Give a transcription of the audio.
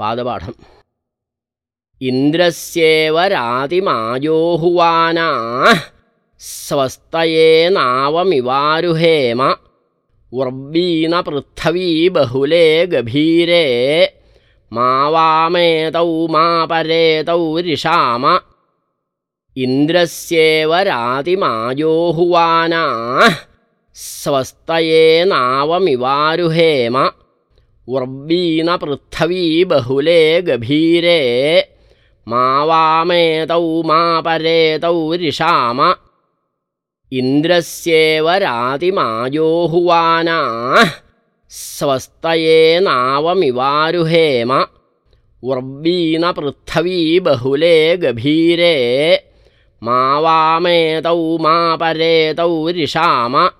पादपाठम्। इन्द्रस्येव रातिमायोहुवाना स्वस्तये नावमिवारुहेम उर्वीनपृथ्वी बहुले गभीरे मा वामेतौ मा परेतौ रिषाम। इन्द्रस्येव रातिमायोहुवाना स्वस्तये उर्वीनपृथ्वी बहुले गभीरे। मा वामेतौ मा परेतौ रिषाम। इन्द्रस्येव रातिमायोहुवाना स्वस्तये नावमिवारुहेम। उर्वीनपृथ्वी बहुले गभीरे। मा वामेतौ मा परेतौ रिषाम